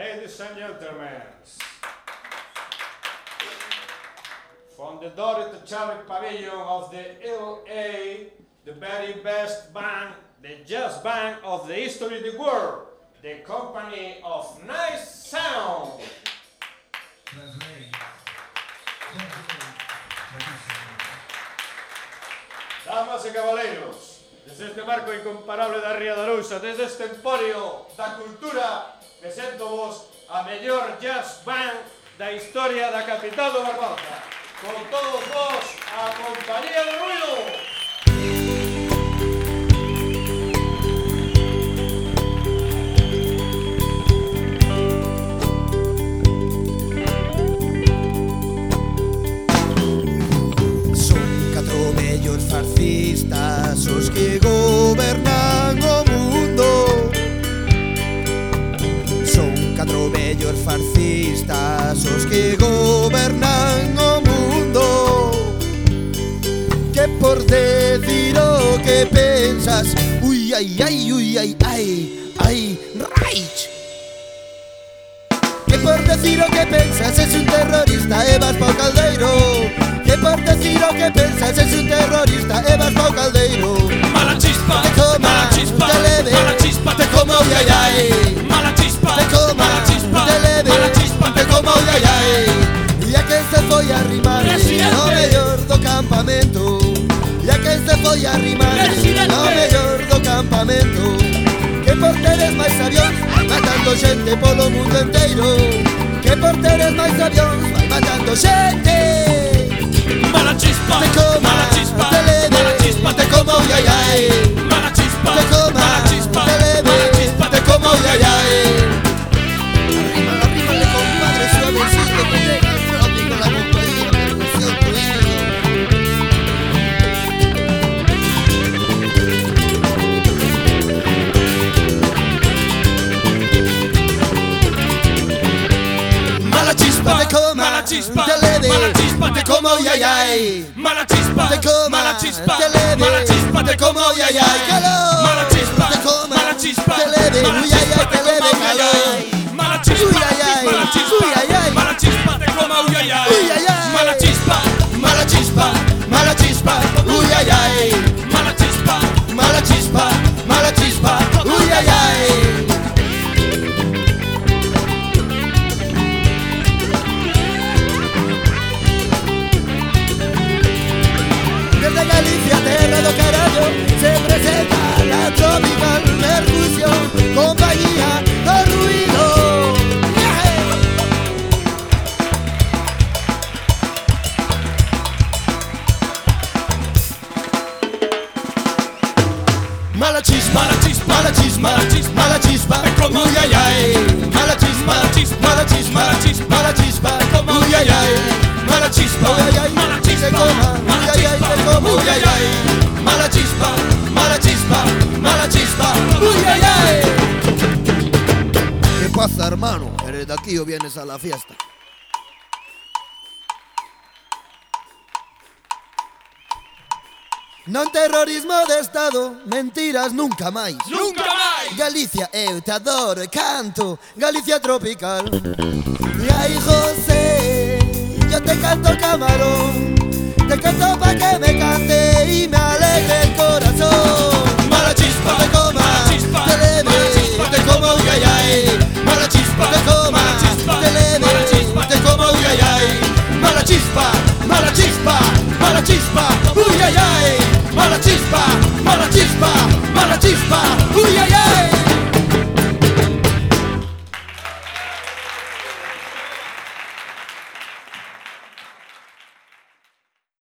Ladies and gentlemen, from the Dorito Chadwick Pavilion of the LA, the very best band, the jazz band of the history of the world, the company of Nice Sound. Damas e caballeros, desde este marco incomparable da Ría da Arousa, desde este emporio da cultura, presentovos a mellor jazz band da historia da capital do Barbosa. Con todos vos, a Compañía do Ruido! que gobernan o mundo Que por decir o que pensas Ui, ai, ai, ui, ai, ai, ai, right Que por decir o que pensas es un terrorista Evas Pau Caldeiro. Que por decir o que pensas es un terrorista Evas Pau Caldeiro. Mala chispa, te coma, mala chispa, te leve, mala chispa, te como, uy, ay, ay campamento E a quen se foi a rimar Presidente. no mellor do campamento Que por teres máis avións matando xente polo mundo enteiro Que por teres máis avións vai matando xente mala chispa, Te coma, mala chispa, te leve, mala chispa, te como ui ai chispa, te leve, mala chispa, te como ui ai ai Mala chispa, Te coma, mala chispa, te mala chispa, te como Mala chispa, Te mala chispa, Mala chispa, Mala chispa, mala chispa, mala chispa, mala chispa, como uy ay mala chispa, Mala chispa, mala chispa, mala chispa, mala chispa, como uy ay ay, mala chispa, uy ay Mala chispa, ay ay, coma, uy ay ay, mala chispa, mala chispa, mala chispa, uy ay. ¿Qué pasa, hermano? ¿Eres aquí o vienes a la fiesta? Non terrorismo de Estado, mentiras nunca máis. Nunca máis. Galicia, eu te adoro e canto. Galicia tropical. E aí José, yo te canto camarón. Te canto pa' que me cante y me alegre el corazón. Mala chispa, te coma, mala chispa, te leve, mala chispa, te como uy ay ay. Mala chispa, te coma, mala chispa, te leve, mala chispa, te como uy ay ay mala chispa, mala chispa, mala chispa, uy, ay, ay.